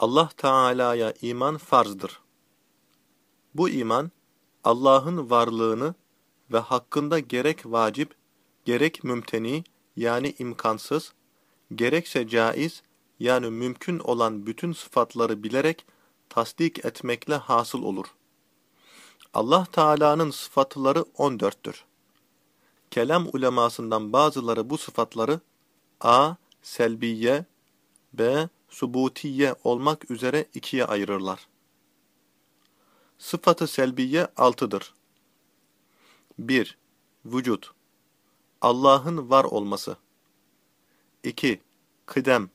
Allah Teala'ya iman farzdır. Bu iman, Allah'ın varlığını ve hakkında gerek vacip, gerek mümteni yani imkansız, gerekse caiz yani mümkün olan bütün sıfatları bilerek tasdik etmekle hasıl olur. Allah Teala'nın sıfatları 14'tür. Kelam ulemasından bazıları bu sıfatları a. selbiye, b. subutiye olmak üzere ikiye ayırırlar. Sıfatı selbiye altıdır. 1. Vücut Allah'ın var olması. 2. Kıdem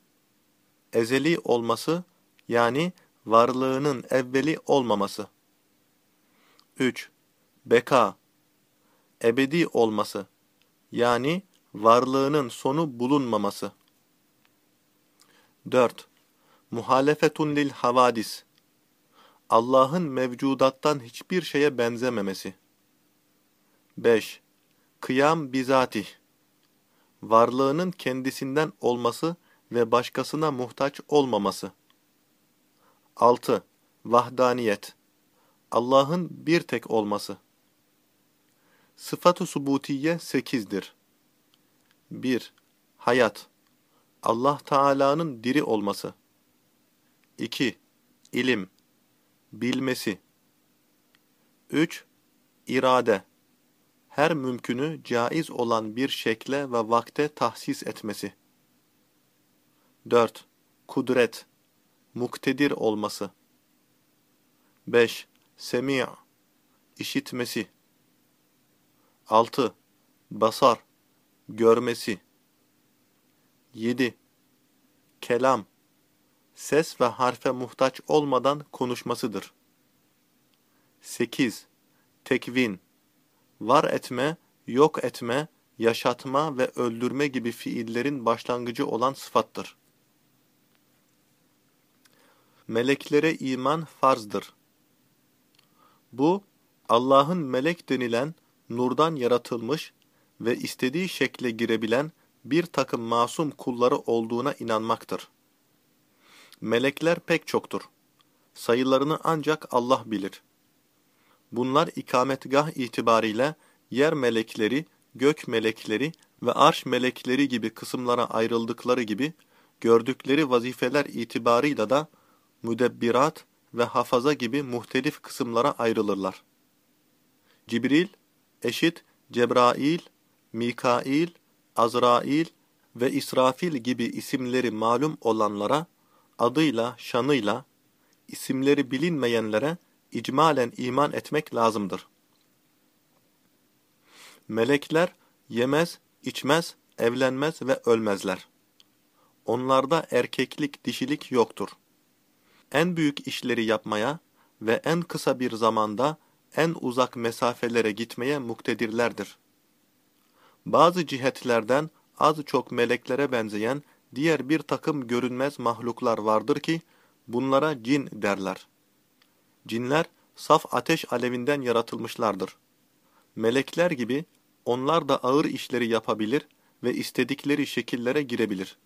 Ezeli olması yani varlığının evveli olmaması. 3. Beka Ebedi olması yani varlığının sonu bulunmaması. 4. Muhalefetun lil havadis Allah'ın mevcudattan hiçbir şeye benzememesi. 5. Kıyam bizatih Varlığının kendisinden olması ve başkasına muhtaç olmaması. 6. Vahdaniyet Allah'ın bir tek olması. Sıfat-ı subutiye 8'dir. 1. Hayat Allah Teala'nın diri olması. 2. İlim Bilmesi. 3. İrade Her mümkünü caiz olan bir şekle ve vakte tahsis etmesi. 4. Kudret Muktedir olması. 5. Semi' işitmesi. 6. Basar görmesi. 7. Kelam ses ve harfe muhtaç olmadan konuşmasıdır. 8. Tekvin var etme, yok etme, yaşatma ve öldürme gibi fiillerin başlangıcı olan sıfattır. Meleklere iman farzdır. Bu, Allah'ın melek denilen, nurdan yaratılmış ve istediği şekle girebilen bir takım masum kulları olduğuna inanmaktır. Melekler pek çoktur. Sayılarını ancak Allah bilir. Bunlar ikametgah itibariyle yer melekleri, gök melekleri ve arş melekleri gibi kısımlara ayrıldıkları gibi, gördükleri vazifeler itibarıyla da müdebbirat ve hafaza gibi muhtelif kısımlara ayrılırlar. Cibril, eşit Cebrail, Mikail, Azrail ve İsrafil gibi isimleri malum olanlara, adıyla, şanıyla, isimleri bilinmeyenlere icmalen iman etmek lazımdır. Melekler yemez, içmez, evlenmez ve ölmezler. Onlarda erkeklik, dişilik yoktur. En büyük işleri yapmaya ve en kısa bir zamanda en uzak mesafelere gitmeye muktedirlerdir. Bazı cihetlerden az çok meleklere benzeyen diğer bir takım görünmez mahluklar vardır ki, bunlara cin derler. Cinler, saf ateş alevinden yaratılmışlardır. Melekler gibi, onlar da ağır işleri yapabilir ve istedikleri şekillere girebilir.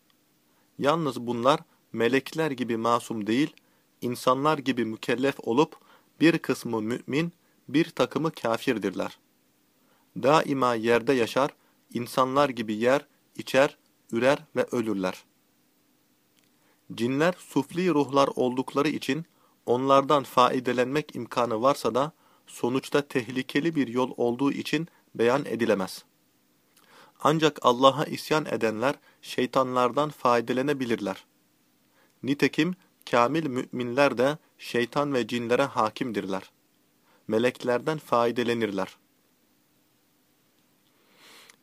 Yalnız bunlar, melekler gibi masum değil, insanlar gibi mükellef olup, bir kısmı mümin, bir takımı kafirdirler. Daima yerde yaşar, insanlar gibi yer, içer, ürer ve ölürler. Cinler sufli ruhlar oldukları için onlardan faidelenmek imkanı varsa da sonuçta tehlikeli bir yol olduğu için beyan edilemez. Ancak Allah'a isyan edenler şeytanlardan faidelenebilirler. Nitekim kamil müminler de şeytan ve cinlere hakimdirler meleklerden faydelenirler.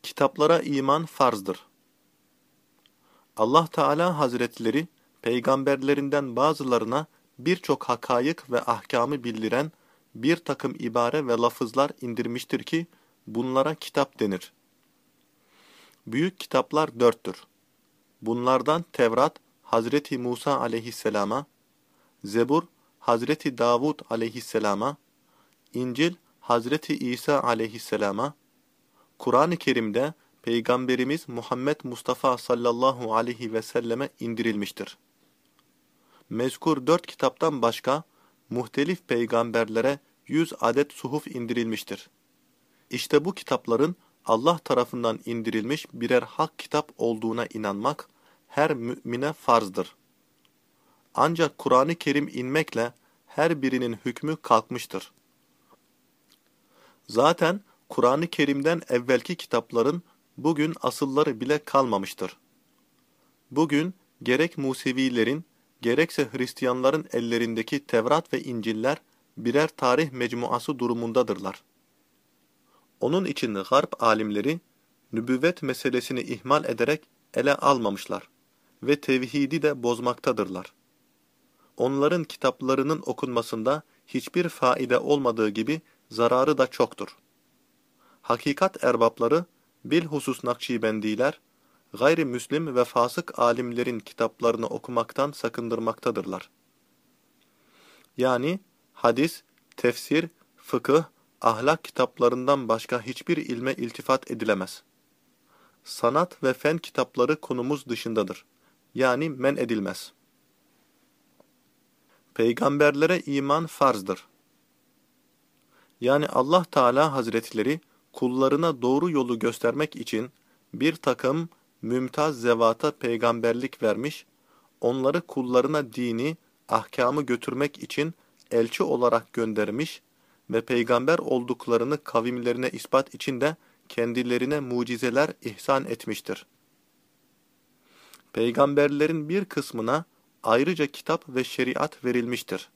Kitaplara iman farzdır. Allah Teala Hazretleri peygamberlerinden bazılarına birçok hakayık ve ahkamı bildiren bir takım ibare ve lafızlar indirmiştir ki bunlara kitap denir. Büyük kitaplar dörttür. Bunlardan Tevrat Hazreti Musa aleyhisselama, Zebur Hazreti Davud aleyhisselama, İncil Hazreti İsa aleyhisselama, Kur'an-ı Kerim'de Peygamberimiz Muhammed Mustafa sallallahu aleyhi ve selleme indirilmiştir. mezkur dört kitaptan başka muhtelif peygamberlere yüz adet suhuf indirilmiştir. İşte bu kitapların Allah tarafından indirilmiş birer hak kitap olduğuna inanmak her mümine farzdır. Ancak Kur'an-ı Kerim inmekle her birinin hükmü kalkmıştır. Zaten Kur'an-ı Kerim'den evvelki kitapların bugün asılları bile kalmamıştır. Bugün gerek Musevilerin, gerekse Hristiyanların ellerindeki Tevrat ve İncil'ler birer tarih mecmuası durumundadırlar. Onun için Garp alimleri, nübüvvet meselesini ihmal ederek ele almamışlar ve tevhidi de bozmaktadırlar. Onların kitaplarının okunmasında hiçbir faide olmadığı gibi zararı da çoktur. Hakikat erbapları, bilhusus Nakşibendiler, gayrimüslim ve fasık alimlerin kitaplarını okumaktan sakındırmaktadırlar. Yani hadis, tefsir, fıkıh, ahlak kitaplarından başka hiçbir ilme iltifat edilemez. Sanat ve fen kitapları konumuz dışındadır. Yani men edilmez. Peygamberlere iman farzdır. Yani Allah Teala Hazretleri kullarına doğru yolu göstermek için bir takım mümtaz zevata peygamberlik vermiş, onları kullarına dini, ahkamı götürmek için elçi olarak göndermiş ve peygamber olduklarını kavimlerine ispat için de kendilerine mucizeler ihsan etmiştir. Peygamberlerin bir kısmına ayrıca kitap ve şeriat verilmiştir.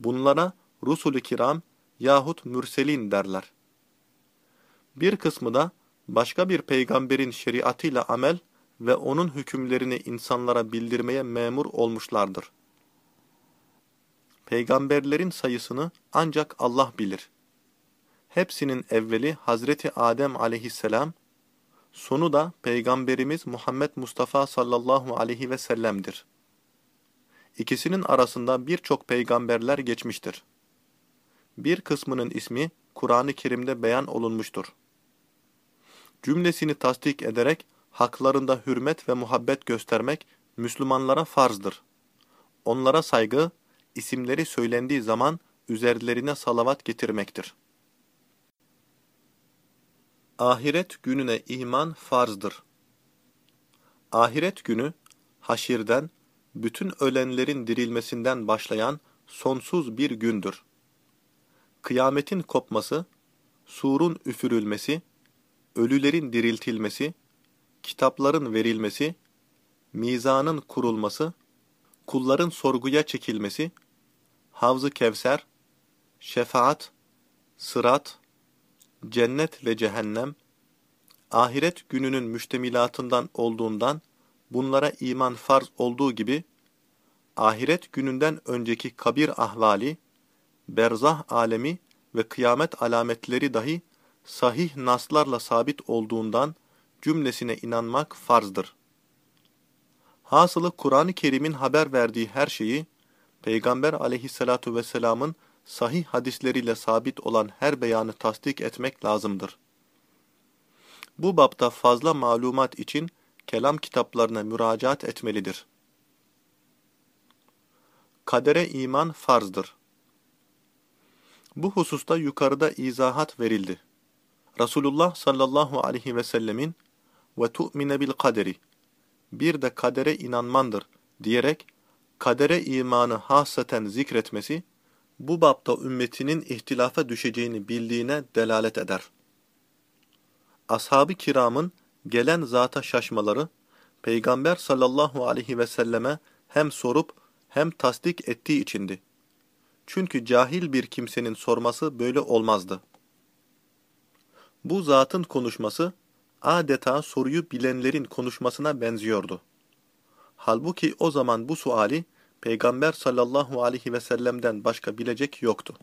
Bunlara Rusul-i Kiram yahut Mürselin derler. Bir kısmı da başka bir peygamberin şeriatıyla amel ve onun hükümlerini insanlara bildirmeye memur olmuşlardır. Peygamberlerin sayısını ancak Allah bilir. Hepsinin evveli Hazreti Adem aleyhisselam, sonu da Peygamberimiz Muhammed Mustafa sallallahu aleyhi ve sellem'dir. İkisinin arasında birçok peygamberler geçmiştir. Bir kısmının ismi Kur'an-ı Kerim'de beyan olunmuştur. Cümlesini tasdik ederek haklarında hürmet ve muhabbet göstermek Müslümanlara farzdır. Onlara saygı, isimleri söylendiği zaman üzerlerine salavat getirmektir. Ahiret gününe iman farzdır. Ahiret günü, haşirden, bütün ölenlerin dirilmesinden başlayan sonsuz bir gündür. Kıyametin kopması, surun üfürülmesi, ölülerin diriltilmesi, kitapların verilmesi, mizanın kurulması, kulların sorguya çekilmesi, Havz-ı Kevser, şefaat, sırat, cennet ve cehennem, ahiret gününün müştemilatından olduğundan bunlara iman farz olduğu gibi, ahiret gününden önceki kabir ahvali, berzah alemi ve kıyamet alametleri dahi sahih naslarla sabit olduğundan cümlesine inanmak farzdır. Hasılı Kur'an-ı Kerim'in haber verdiği her şeyi, Peygamber aleyhissalatu vesselamın sahih hadisleriyle sabit olan her beyanı tasdik etmek lazımdır. Bu bapta fazla malumat için kelam kitaplarına müracaat etmelidir. Kadere iman farzdır. Bu hususta yukarıda izahat verildi. Resulullah sallallahu aleyhi ve sellemin ve tu'mine bil kaderi bir de kadere inanmandır diyerek kadere imanı hasaten zikretmesi bu bapta ümmetinin ihtilafa düşeceğini bildiğine delalet eder. Ashab-ı kiramın gelen zata şaşmaları, Peygamber sallallahu aleyhi ve selleme hem sorup hem tasdik ettiği içindi. Çünkü cahil bir kimsenin sorması böyle olmazdı. Bu zatın konuşması, adeta soruyu bilenlerin konuşmasına benziyordu. Halbuki o zaman bu suali Peygamber sallallahu aleyhi ve sellem'den başka bilecek yoktu.